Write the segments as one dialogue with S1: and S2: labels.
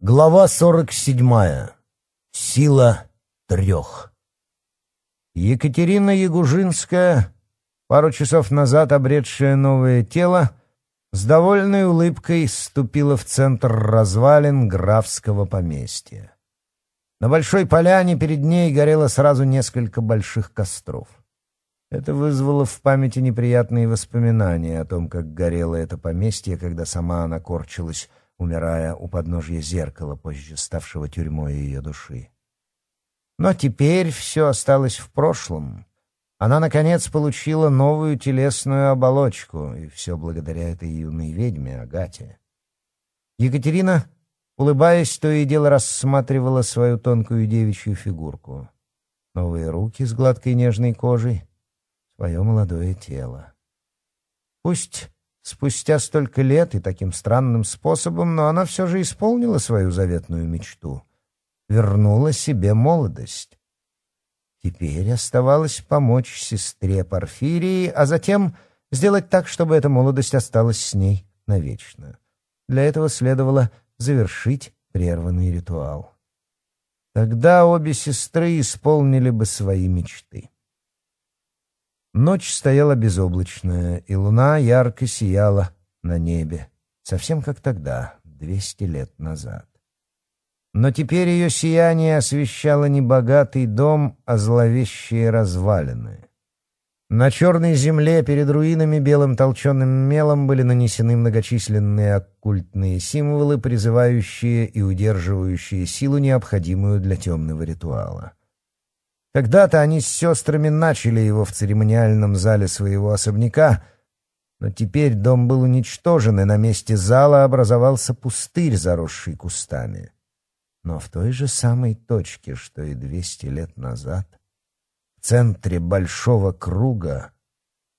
S1: Глава 47. Сила трех. Екатерина Ягужинская, пару часов назад обретшая новое тело, с довольной улыбкой ступила в центр развалин графского поместья. На большой поляне перед ней горело сразу несколько больших костров. Это вызвало в памяти неприятные воспоминания о том, как горело это поместье, когда сама она корчилась умирая у подножья зеркала позже ставшего тюрьмой ее души. Но теперь все осталось в прошлом. Она, наконец, получила новую телесную оболочку, и все благодаря этой юной ведьме Агате. Екатерина, улыбаясь, то и дело рассматривала свою тонкую девичью фигурку. Новые руки с гладкой нежной кожей, свое молодое тело. Пусть Спустя столько лет и таким странным способом, но она все же исполнила свою заветную мечту. Вернула себе молодость. Теперь оставалось помочь сестре Порфирии, а затем сделать так, чтобы эта молодость осталась с ней навечно. Для этого следовало завершить прерванный ритуал. Тогда обе сестры исполнили бы свои мечты. Ночь стояла безоблачная, и луна ярко сияла на небе, совсем как тогда, двести лет назад. Но теперь ее сияние освещало не богатый дом, а зловещие развалины. На черной земле перед руинами белым толченым мелом были нанесены многочисленные оккультные символы, призывающие и удерживающие силу, необходимую для темного ритуала. Когда-то они с сестрами начали его в церемониальном зале своего особняка, но теперь дом был уничтожен, и на месте зала образовался пустырь, заросший кустами. Но в той же самой точке, что и двести лет назад, в центре большого круга,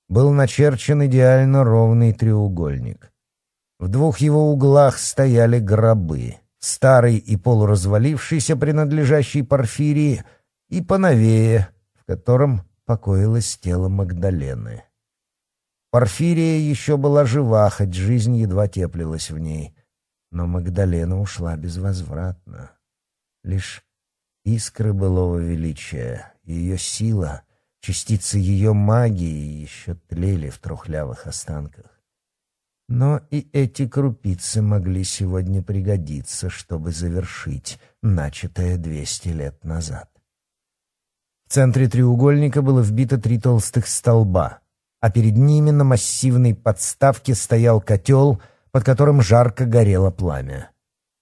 S1: был начерчен идеально ровный треугольник. В двух его углах стояли гробы, старый и полуразвалившийся, принадлежащий Порфирии — и поновее, в котором покоилось тело Магдалены. Порфирия еще была жива, хоть жизнь едва теплилась в ней, но Магдалена ушла безвозвратно. Лишь искры былого величия, ее сила, частицы ее магии еще тлели в трухлявых останках. Но и эти крупицы могли сегодня пригодиться, чтобы завершить начатое двести лет назад. В центре треугольника было вбито три толстых столба, а перед ними на массивной подставке стоял котел, под которым жарко горело пламя.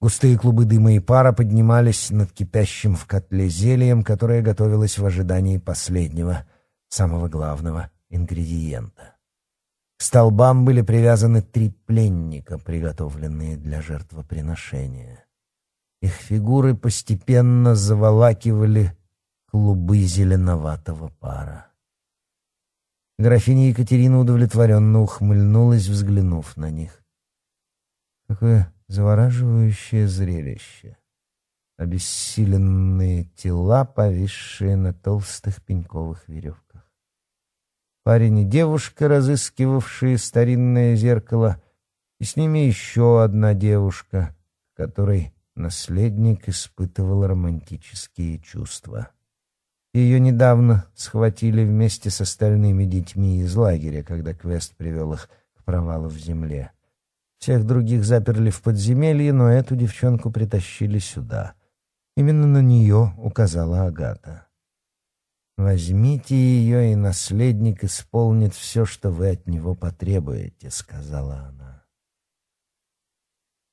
S1: Густые клубы дыма и пара поднимались над кипящим в котле зельем, которое готовилось в ожидании последнего, самого главного ингредиента. К столбам были привязаны три пленника, приготовленные для жертвоприношения. Их фигуры постепенно заволакивали клубы зеленоватого пара. Графиня Екатерина удовлетворенно ухмыльнулась, взглянув на них. Какое завораживающее зрелище! Обессиленные тела, повисшие на толстых пеньковых веревках. Парень и девушка, разыскивавшие старинное зеркало, и с ними еще одна девушка, которой наследник испытывал романтические чувства. Ее недавно схватили вместе с остальными детьми из лагеря, когда Квест привел их к провалу в земле. Всех других заперли в подземелье, но эту девчонку притащили сюда. Именно на нее указала Агата. «Возьмите ее, и наследник исполнит все, что вы от него потребуете», — сказала она.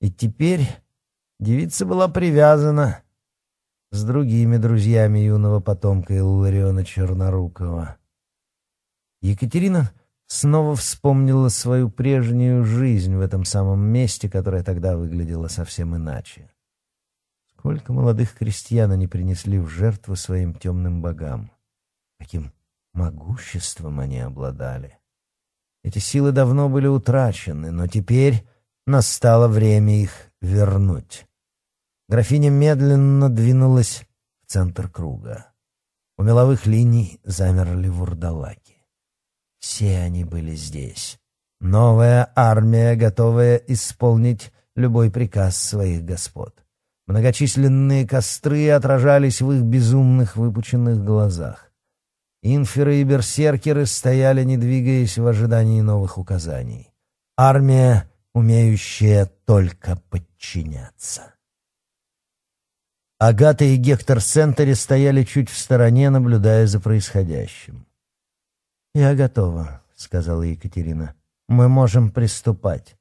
S1: И теперь девица была привязана с другими друзьями юного потомка Иллариона Чернорукова. Екатерина снова вспомнила свою прежнюю жизнь в этом самом месте, которая тогда выглядела совсем иначе. Сколько молодых крестьян они принесли в жертву своим темным богам. Каким могуществом они обладали. Эти силы давно были утрачены, но теперь настало время их вернуть. Графиня медленно двинулась в центр круга. У меловых линий замерли вурдалаки. Все они были здесь. Новая армия, готовая исполнить любой приказ своих господ. Многочисленные костры отражались в их безумных выпученных глазах. Инферы и берсеркеры стояли, не двигаясь в ожидании новых указаний. Армия, умеющая только подчиняться. Агата и Гектор в центре стояли чуть в стороне, наблюдая за происходящим. «Я готова», — сказала Екатерина. «Мы можем приступать.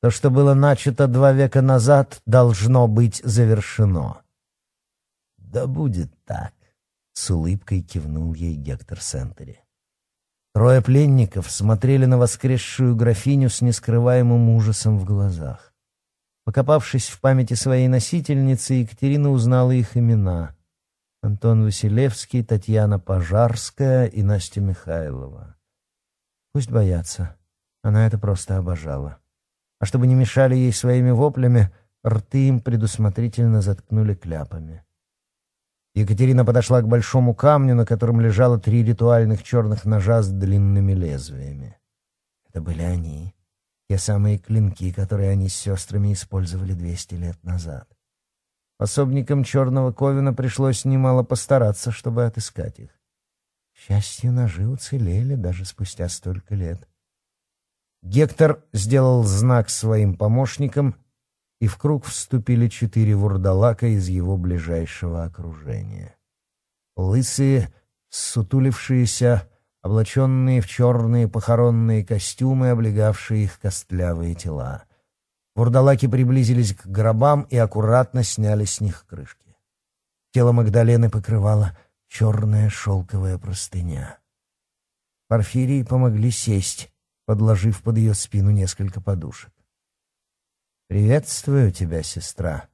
S1: То, что было начато два века назад, должно быть завершено». «Да будет так», — с улыбкой кивнул ей Гектор Сентери. Трое пленников смотрели на воскресшую графиню с нескрываемым ужасом в глазах. Покопавшись в памяти своей носительницы, Екатерина узнала их имена — Антон Василевский, Татьяна Пожарская и Настя Михайлова. Пусть боятся. Она это просто обожала. А чтобы не мешали ей своими воплями, рты им предусмотрительно заткнули кляпами. Екатерина подошла к большому камню, на котором лежало три ритуальных черных ножа с длинными лезвиями. Это были они те самые клинки, которые они с сестрами использовали 200 лет назад. Пособникам черного Ковина пришлось немало постараться, чтобы отыскать их. К счастью, ножи уцелели даже спустя столько лет. Гектор сделал знак своим помощникам, и в круг вступили четыре вурдалака из его ближайшего окружения. Лысые, сутулившиеся, облаченные в черные похоронные костюмы, облегавшие их костлявые тела. Вурдалаки приблизились к гробам и аккуратно сняли с них крышки. Тело Магдалены покрывала черная шелковая простыня. Порфирии помогли сесть, подложив под ее спину несколько подушек. «Приветствую тебя, сестра!»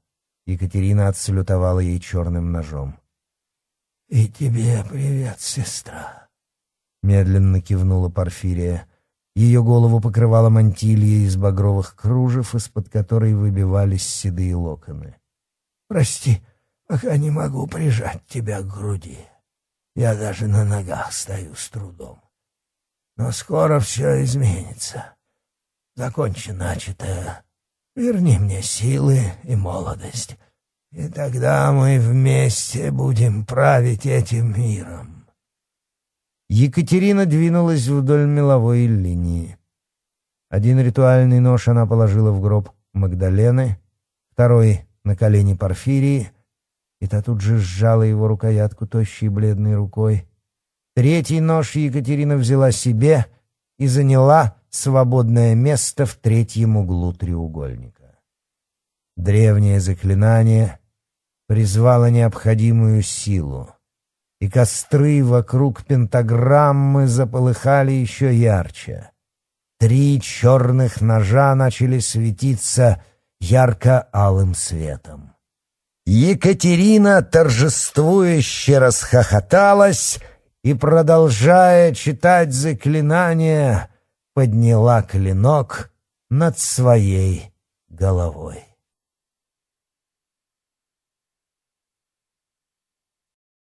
S1: Екатерина отсалютовала ей черным ножом.
S2: «И тебе привет, сестра!»
S1: медленно кивнула Парфирия. Ее голову покрывала мантилья из багровых кружев, из-под которой выбивались седые локоны.
S2: «Прости, пока не могу прижать тебя к груди. Я даже на ногах стою с трудом. Но скоро все изменится. Закончи начатое. Верни мне силы и молодость, и тогда мы вместе будем править этим миром».
S1: Екатерина двинулась вдоль меловой линии. Один ритуальный нож она положила в гроб Магдалены, второй — на колени Порфирии, и та тут же сжала его рукоятку тощей бледной рукой. Третий нож Екатерина взяла себе и заняла свободное место в третьем углу треугольника. Древнее заклинание призвало необходимую силу — и костры вокруг пентаграммы заполыхали еще ярче. Три черных ножа начали светиться ярко-алым светом. Екатерина торжествующе расхохоталась и, продолжая читать заклинание, подняла клинок над своей головой.